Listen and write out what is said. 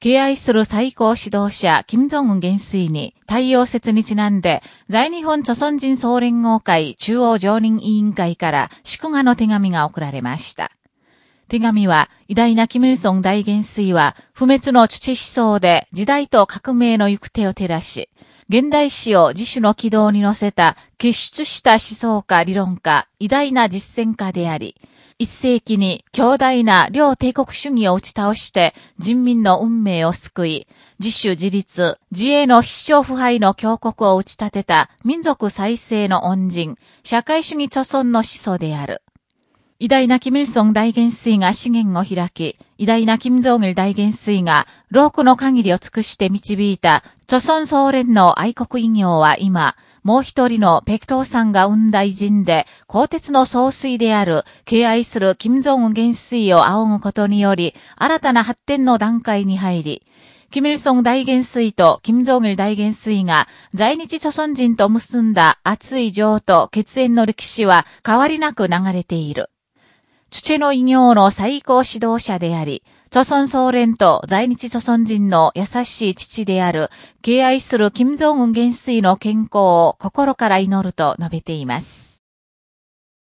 敬愛する最高指導者、金正恩元帥に太陽節にちなんで、在日本朝鮮人総連合会中央常任委員会から祝賀の手紙が送られました。手紙は、偉大なキム・イルソン大元帥は、不滅の父思想で時代と革命の行く手を照らし、現代史を自主の軌道に乗せた結出した思想家理論家、偉大な実践家であり、一世紀に強大な両帝国主義を打ち倒して人民の運命を救い、自主自立、自衛の必勝腐敗の強国を打ち立てた民族再生の恩人、社会主義著存の始祖である。偉大なキム・イルソン大元帥が資源を開き、偉大なキム・ジョンル大元帥が、労苦の限りを尽くして導いた、著孫総連の愛国異業は今、もう一人のペクトーさんが生んだ偉人で、鋼鉄の総帥である、敬愛する金正恩元帥を仰ぐことにより、新たな発展の段階に入り、キム・イルソン大元帥とキム・ジョンル大元帥が在日朝鮮人と結んだ熱い情と血縁の歴史は変わりなく流れている。父の異業の最高指導者であり、朝鮮総連と在日朝鮮人の優しい父である、敬愛する金正恩元帥の健康を心から祈ると述べています。